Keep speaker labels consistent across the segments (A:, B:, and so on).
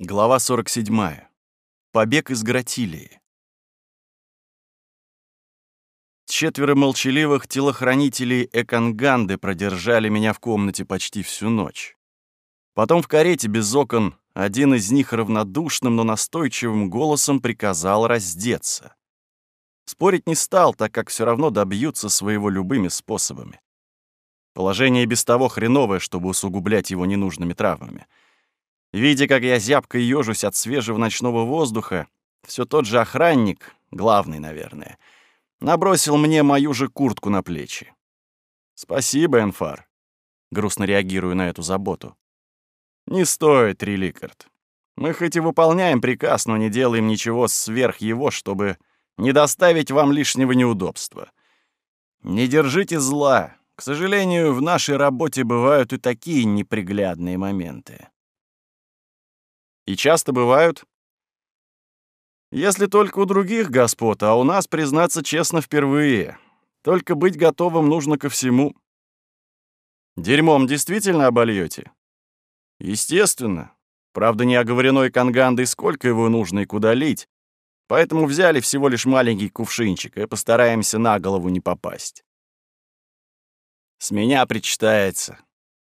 A: Глава 47. Побег из Гратилии. Четверо молчаливых телохранителей Эканганды продержали меня в комнате почти всю ночь. Потом в карете без окон один из них равнодушным, но настойчивым голосом приказал раздеться. Спорить не стал, так как все равно добьются своего любыми способами. Положение без того хреновое, чтобы усугублять его ненужными травмами — Видя, как я зябко ежусь от свежего ночного воздуха, все тот же охранник, главный, наверное, набросил мне мою же куртку на плечи. «Спасибо, Энфар», — грустно реагирую на эту заботу. «Не стоит, Реликард. Мы хоть и выполняем приказ, но не делаем ничего сверх его, чтобы не доставить вам лишнего неудобства. Не держите зла. К сожалению, в нашей работе бывают и такие неприглядные моменты. И часто бывают. Если только у других господ, а у нас, признаться честно, впервые. Только быть готовым нужно ко всему. Дерьмом действительно обольете? Естественно. Правда, не оговорено и конгандой, сколько его нужно и куда лить. Поэтому взяли всего лишь маленький кувшинчик и постараемся на голову не попасть. С меня причитается.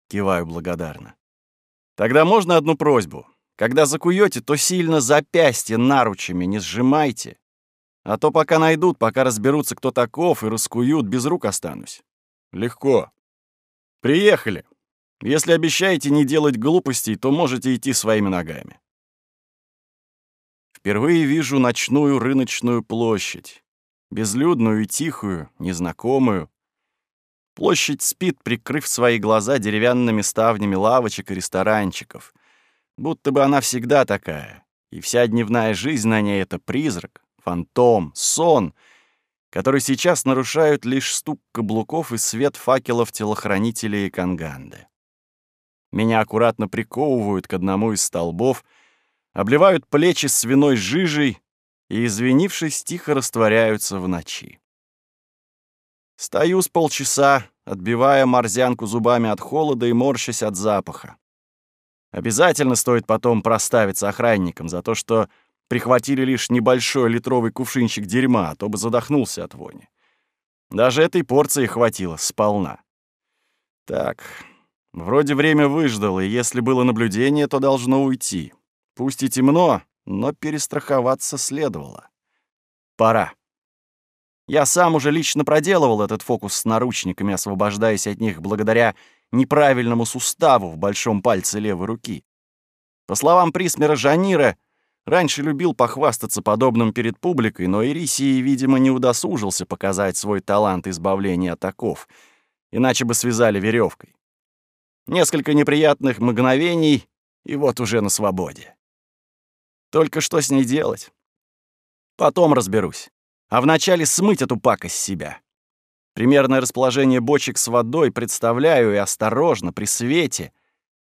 A: Киваю благодарно. Тогда можно одну просьбу? Когда закуете, то сильно запястье наручами не сжимайте. А то пока найдут, пока разберутся, кто таков, и раскуют, без рук останусь. Легко. Приехали. Если обещаете не делать глупостей, то можете идти своими ногами. Впервые вижу ночную рыночную площадь. Безлюдную и тихую, незнакомую. Площадь спит, прикрыв свои глаза деревянными ставнями лавочек и ресторанчиков — Будто бы она всегда такая, и вся дневная жизнь на ней — это призрак, фантом, сон, который сейчас нарушают лишь стук каблуков и свет факелов телохранителей канганды. Меня аккуратно приковывают к одному из столбов, обливают плечи свиной жижей и, извинившись, тихо растворяются в ночи. Стою с полчаса, отбивая морзянку зубами от холода и морщась от запаха. Обязательно стоит потом проставиться охранникам за то, что прихватили лишь небольшой литровый кувшинчик дерьма, а то бы задохнулся от вони. Даже этой порции хватило сполна. Так, вроде время выждало, и если было наблюдение, то должно уйти. Пусть и темно, но перестраховаться следовало. Пора. Я сам уже лично проделывал этот фокус с наручниками, освобождаясь от них благодаря неправильному суставу в большом пальце левой руки. По словам Присмера Жанира, раньше любил похвастаться подобным перед публикой, но Ирисии, видимо, не удосужился показать свой талант избавления от оков, иначе бы связали веревкой. Несколько неприятных мгновений, и вот уже на свободе. Только что с ней делать? Потом разберусь. А вначале смыть эту пакость с себя. Примерное расположение бочек с водой представляю и осторожно, при свете,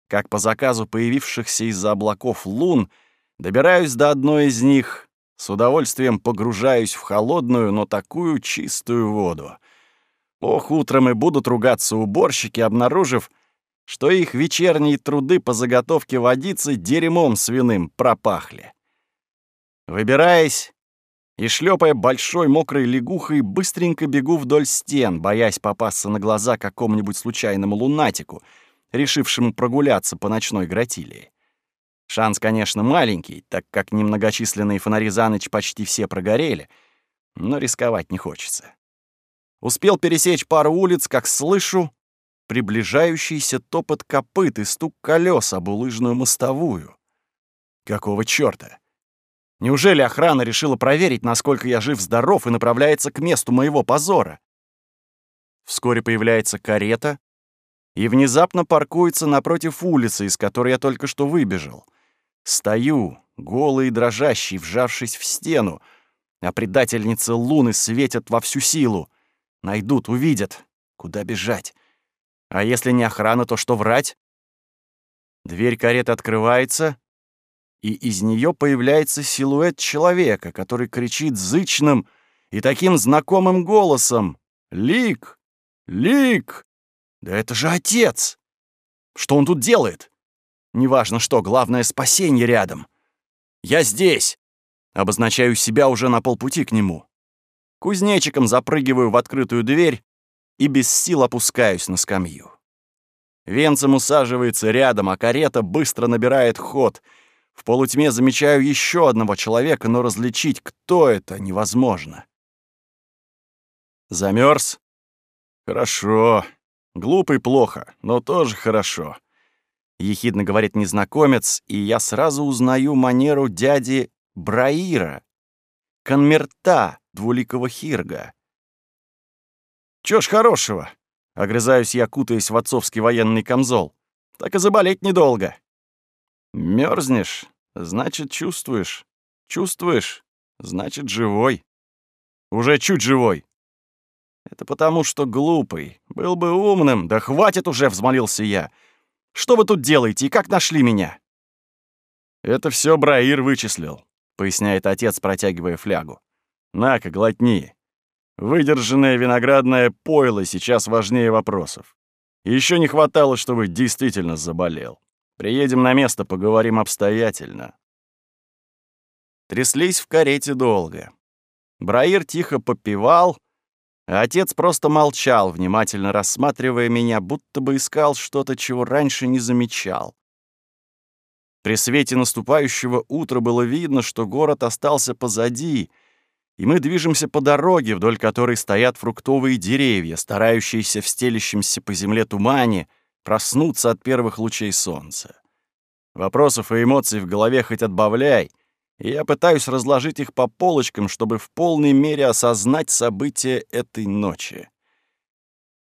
A: как по заказу появившихся из-за облаков лун, добираюсь до одной из них, с удовольствием погружаюсь в холодную, но такую чистую воду. Ох, утром и будут ругаться уборщики, обнаружив, что их вечерние труды по заготовке водицы дерьмом свиным пропахли. Выбираясь, и, шлепая большой мокрой лягухой, быстренько бегу вдоль стен, боясь попасться на глаза какому-нибудь случайному лунатику, решившему прогуляться по ночной гратилии. Шанс, конечно, маленький, так как немногочисленные фонари за ночь почти все прогорели, но рисковать не хочется. Успел пересечь пару улиц, как слышу приближающийся топот копыт и стук колес об улыжную мостовую. Какого чёрта? Неужели охрана решила проверить, насколько я жив-здоров и направляется к месту моего позора? Вскоре появляется карета и внезапно паркуется напротив улицы, из которой я только что выбежал. Стою, голый и дрожащий, вжавшись в стену, а предательницы луны светят во всю силу. Найдут, увидят. Куда бежать? А если не охрана, то что врать? Дверь кареты открывается, и из нее появляется силуэт человека, который кричит зычным и таким знакомым голосом «Лик! Лик! Да это же отец! Что он тут делает? Неважно что, главное — спасение рядом. Я здесь!» Обозначаю себя уже на полпути к нему. Кузнечиком запрыгиваю в открытую дверь и без сил опускаюсь на скамью. Венцем усаживается рядом, а карета быстро набирает ход. В полутьме замечаю еще одного человека, но различить, кто это, невозможно. Замерз? Хорошо. Глупый плохо, но тоже хорошо. Ехидно говорит незнакомец, и я сразу узнаю манеру дяди Браира, конмерта двуликого хирга. Чё ж хорошего? Огрызаюсь я, кутаясь в отцовский военный камзол. Так и заболеть недолго. Мёрзнешь, значит, чувствуешь. Чувствуешь, значит, живой. Уже чуть живой. Это потому, что глупый. Был бы умным. Да хватит уже, взмолился я. Что вы тут делаете и как нашли меня? Это все Браир вычислил, поясняет отец, протягивая флягу. На-ка, глотни. Выдержанное виноградное пойло сейчас важнее вопросов. Еще не хватало, чтобы действительно заболел. Приедем на место, поговорим обстоятельно. Тряслись в карете долго. Браир тихо попивал, а отец просто молчал, внимательно рассматривая меня, будто бы искал что-то, чего раньше не замечал. При свете наступающего утра было видно, что город остался позади — и мы движемся по дороге, вдоль которой стоят фруктовые деревья, старающиеся в стелящемся по земле тумане проснуться от первых лучей солнца. Вопросов и эмоций в голове хоть отбавляй, и я пытаюсь разложить их по полочкам, чтобы в полной мере осознать события этой ночи.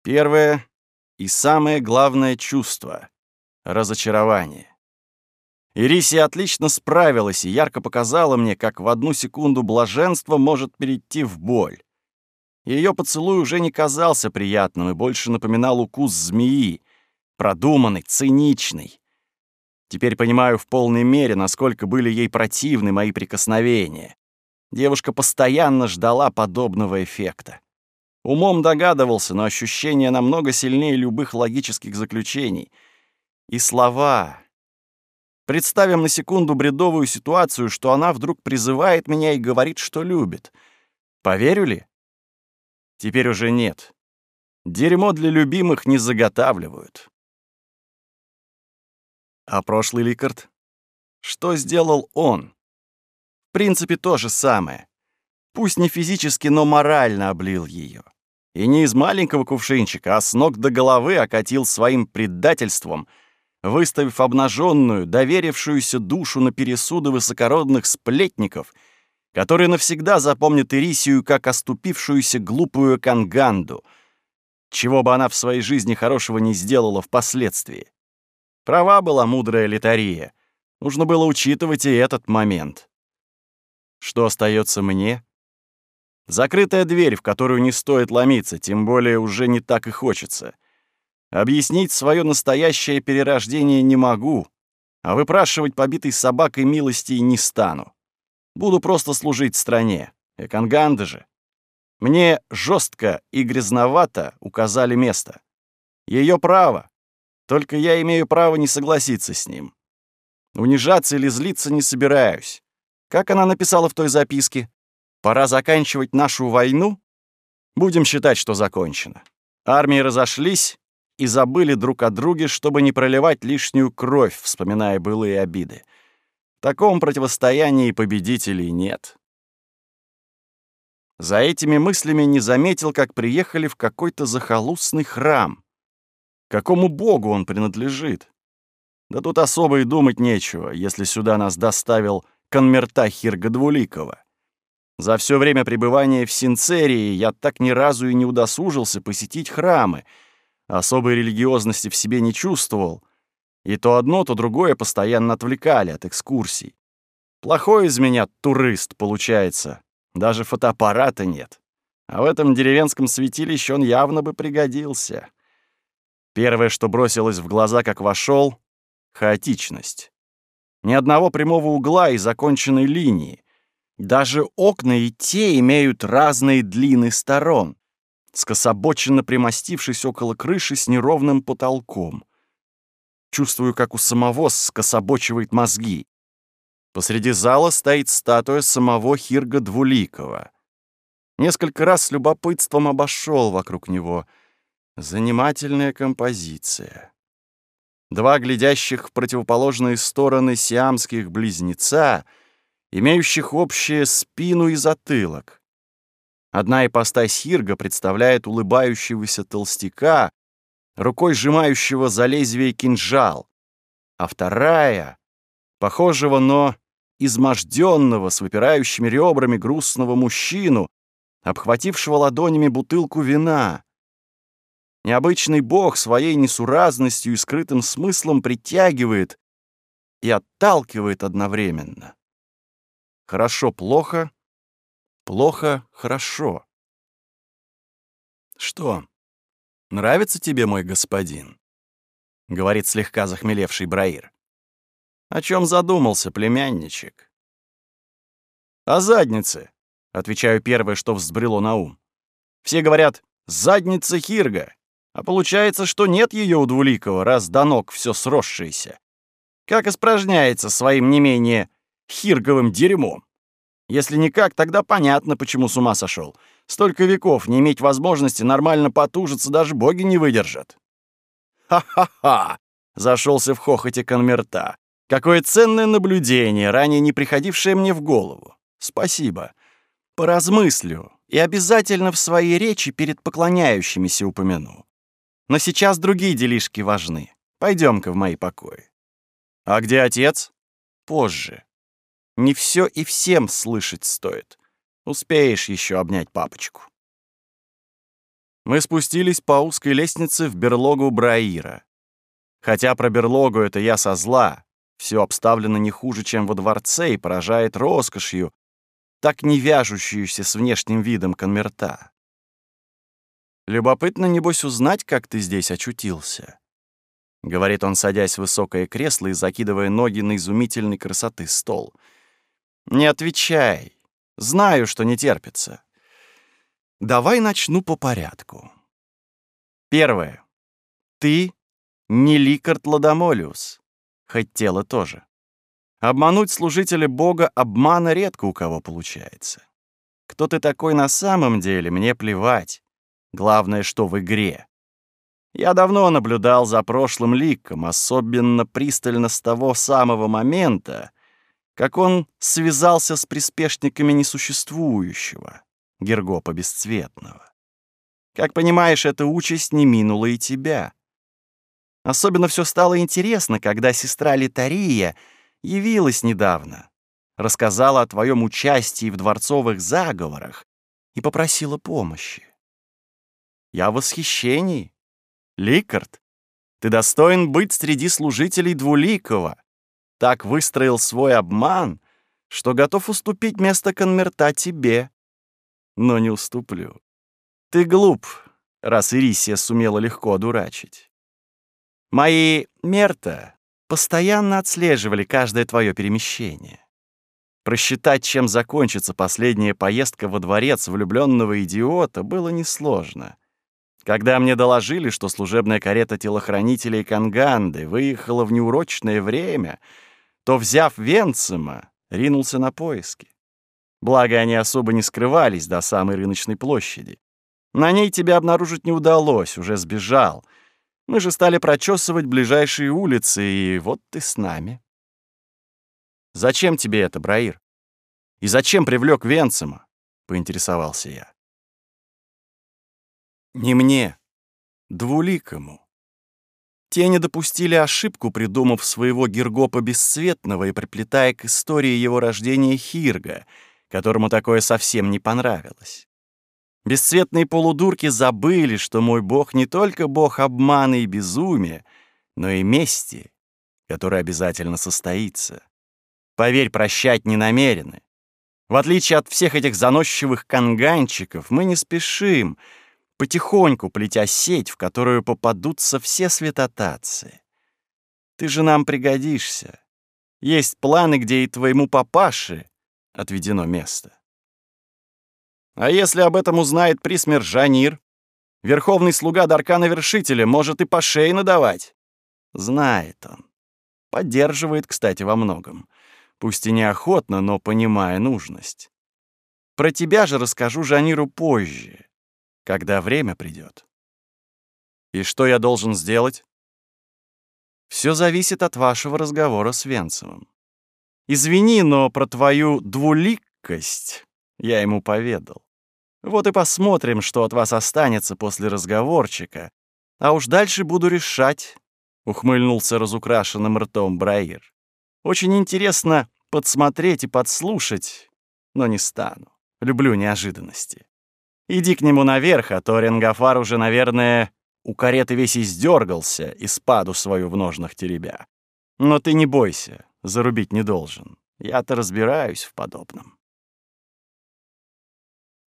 A: Первое и самое главное чувство — разочарование. Ирисия отлично справилась и ярко показала мне, как в одну секунду блаженство может перейти в боль. Ее поцелуй уже не казался приятным и больше напоминал укус змеи, продуманный, циничный. Теперь понимаю в полной мере, насколько были ей противны мои прикосновения. Девушка постоянно ждала подобного эффекта. Умом догадывался, но ощущение намного сильнее любых логических заключений. И слова, Представим на секунду бредовую ситуацию, что она вдруг призывает меня и говорит, что любит. Поверю ли? Теперь уже нет. Дерьмо для любимых не заготавливают. А прошлый Ликард? Что сделал он? В принципе, то же самое. Пусть не физически, но морально облил ее. И не из маленького кувшинчика, а с ног до головы окатил своим предательством — выставив обнаженную, доверившуюся душу на пересуды высокородных сплетников, которые навсегда запомнят Ирисию как оступившуюся глупую канганду, чего бы она в своей жизни хорошего не сделала впоследствии. Права была мудрая литария. Нужно было учитывать и этот момент. Что остается мне? Закрытая дверь, в которую не стоит ломиться, тем более уже не так и хочется — Объяснить свое настоящее перерождение не могу, а выпрашивать побитой собакой милости не стану. Буду просто служить стране. Эконганды же. Мне жестко и грязновато указали место. Ее право. Только я имею право не согласиться с ним. Унижаться или злиться не собираюсь. Как она написала в той записке? Пора заканчивать нашу войну? Будем считать, что закончено. Армии разошлись, и забыли друг о друге, чтобы не проливать лишнюю кровь, вспоминая былые обиды. В таком противостоянии победителей нет. За этими мыслями не заметил, как приехали в какой-то захолустный храм. Какому богу он принадлежит? Да тут особо и думать нечего, если сюда нас доставил конмерта Хирга Двуликова. За все время пребывания в Синцерии я так ни разу и не удосужился посетить храмы — особой религиозности в себе не чувствовал, и то одно, то другое постоянно отвлекали от экскурсий. Плохой из меня турист, получается. Даже фотоаппарата нет. А в этом деревенском святилище он явно бы пригодился. Первое, что бросилось в глаза, как вошел — хаотичность. Ни одного прямого угла и законченной линии. Даже окна и те имеют разные длины сторон скособоченно примостившись около крыши с неровным потолком. Чувствую, как у самого скособочивает мозги. Посреди зала стоит статуя самого Хирга Двуликова. Несколько раз с любопытством обошел вокруг него. Занимательная композиция. Два глядящих в противоположные стороны сиамских близнеца, имеющих общее спину и затылок. Одна ипостась Хирга представляет улыбающегося толстяка, рукой сжимающего за лезвие кинжал, а вторая — похожего, но изможденного, с выпирающими ребрами грустного мужчину, обхватившего ладонями бутылку вина. Необычный бог своей несуразностью и скрытым смыслом притягивает и отталкивает одновременно. Хорошо-плохо, плохо-хорошо. «Что, нравится тебе мой господин?» — говорит слегка захмелевший Браир. «О чем задумался, племянничек?» «О заднице», — отвечаю первое, что взбрело на ум. «Все говорят, задница Хирга, а получается, что нет ее у Двуликова, раз до ног все сросшееся. Как испражняется своим не менее хирговым дерьмом? Если никак, тогда понятно, почему с ума сошел. Столько веков не иметь возможности нормально потужиться даже боги не выдержат. «Ха-ха-ха!» — зашелся в хохоте конмерта. «Какое ценное наблюдение, ранее не приходившее мне в голову. Спасибо. Поразмыслю и обязательно в своей речи перед поклоняющимися упомяну. Но сейчас другие делишки важны. Пойдем-ка в мои покои. А где отец? Позже. Не все и всем слышать стоит. Успеешь еще обнять папочку. Мы спустились по узкой лестнице в берлогу Браира. Хотя про берлогу это я со зла. Все обставлено не хуже, чем во дворце, и поражает роскошью, так не вяжущуюся с внешним видом конверта. Любопытно, небось, узнать, как ты здесь очутился. — говорит он, садясь в высокое кресло и закидывая ноги на изумительной красоты стол. «Не отвечай. Знаю, что не терпится. Давай начну по порядку. Первое. Ты не Ликард Ладомолиус, хоть тело тоже. Обмануть служителя Бога обмана редко у кого получается. Кто ты такой на самом деле, мне плевать. Главное, что в игре. Я давно наблюдал за прошлым ликом, особенно пристально с того самого момента, как он связался с приспешниками несуществующего, Гергопа Бесцветного. Как понимаешь, эта участь не минула и тебя. Особенно все стало интересно, когда сестра Литария явилась недавно, рассказала о твоем участии в дворцовых заговорах и попросила помощи. Я в восхищении. Ликард, ты достоин быть среди служителей Двуликова. Так выстроил свой обман, что готов уступить место конмерта тебе. Но не уступлю. Ты глуп, раз Ирисия сумела легко одурачить. Мои мерта постоянно отслеживали каждое твое перемещение. Просчитать, чем закончится последняя поездка во дворец влюбленного идиота, было несложно. Когда мне доложили, что служебная карета телохранителей Канганды выехала в неурочное время, то, взяв Венцима, ринулся на поиски. Благо, они особо не скрывались до самой рыночной площади. На ней тебя обнаружить не удалось, уже сбежал. Мы же стали прочесывать ближайшие улицы, и вот ты с нами. «Зачем тебе это, Браир? И зачем привлек Венцима?» — поинтересовался я. Не мне, двуликому. Те не допустили ошибку, придумав своего Гергопа Бесцветного и приплетая к истории его рождения Хирга, которому такое совсем не понравилось. Бесцветные полудурки забыли, что мой бог не только бог обмана и безумия, но и мести, которая обязательно состоится. Поверь, прощать не намерены. В отличие от всех этих заносчивых канганчиков, мы не спешим — потихоньку плетя сеть, в которую попадутся все светотации. Ты же нам пригодишься. Есть планы, где и твоему папаше отведено место. А если об этом узнает Присмер Жанир, верховный слуга Даркана-Вершителя может и по шее надавать. Знает он. Поддерживает, кстати, во многом. пусть и неохотно, но понимая нужность. Про тебя же расскажу Жаниру позже, когда время придет. И что я должен сделать? Все зависит от вашего разговора с Венцевым. Извини, но про твою двуликость я ему поведал. Вот и посмотрим, что от вас останется после разговорчика. А уж дальше буду решать, — ухмыльнулся разукрашенным ртом Браир. Очень интересно подсмотреть и подслушать, но не стану. Люблю неожиданности. Иди к нему наверх, а то Ренгафар уже, наверное, у кареты весь издергался и спаду свою в ножнах теребя. Но ты не бойся, зарубить не должен. Я-то разбираюсь в подобном.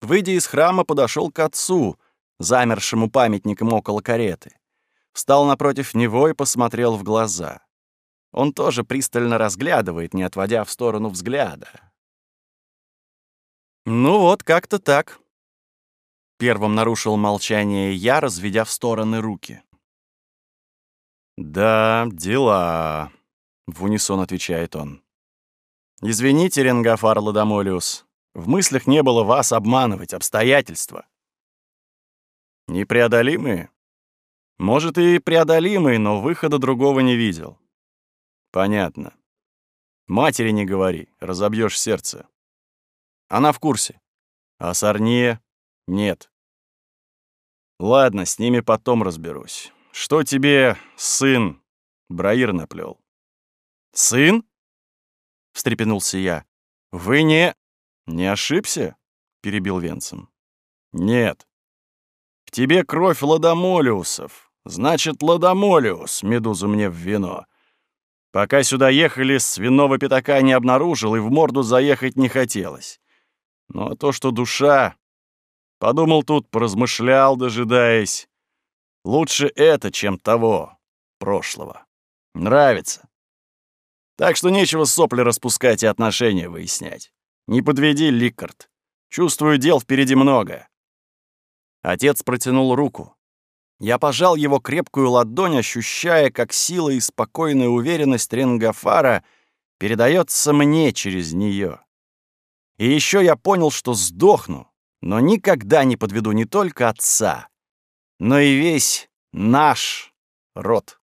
A: Выйдя из храма, подошел к отцу, замершему памятником около кареты. Встал напротив него и посмотрел в глаза. Он тоже пристально разглядывает, не отводя в сторону взгляда. «Ну вот, как-то так». Первым нарушил молчание я, разведя в стороны руки. «Да, дела», — в унисон отвечает он. «Извините, Ренгафар Ладомолиус, в мыслях не было вас обманывать, обстоятельства». «Непреодолимые?» «Может, и преодолимые, но выхода другого не видел». «Понятно. Матери не говори, разобьешь сердце». Она в курсе. А Сарния — нет. Ладно, с ними потом разберусь. Что тебе сын Браир наплел? Сын? Встрепенулся я. Вы не... Не ошибся? Перебил Венцем. Нет. В тебе кровь ладомолиусов. Значит, ладомолиус, медузу мне в вино. Пока сюда ехали, свиного пятака не обнаружил и в морду заехать не хотелось. А то, что душа... Подумал тут, поразмышлял, дожидаясь. Лучше это, чем того, прошлого. Нравится. Так что нечего сопли распускать и отношения выяснять. Не подведи, Ликард. Чувствую, дел впереди много. Отец протянул руку. Я пожал его крепкую ладонь, ощущая, как сила и спокойная уверенность Ренгафара передается мне через нее. И еще я понял, что сдохну, но никогда не подведу не только отца, но и весь наш род.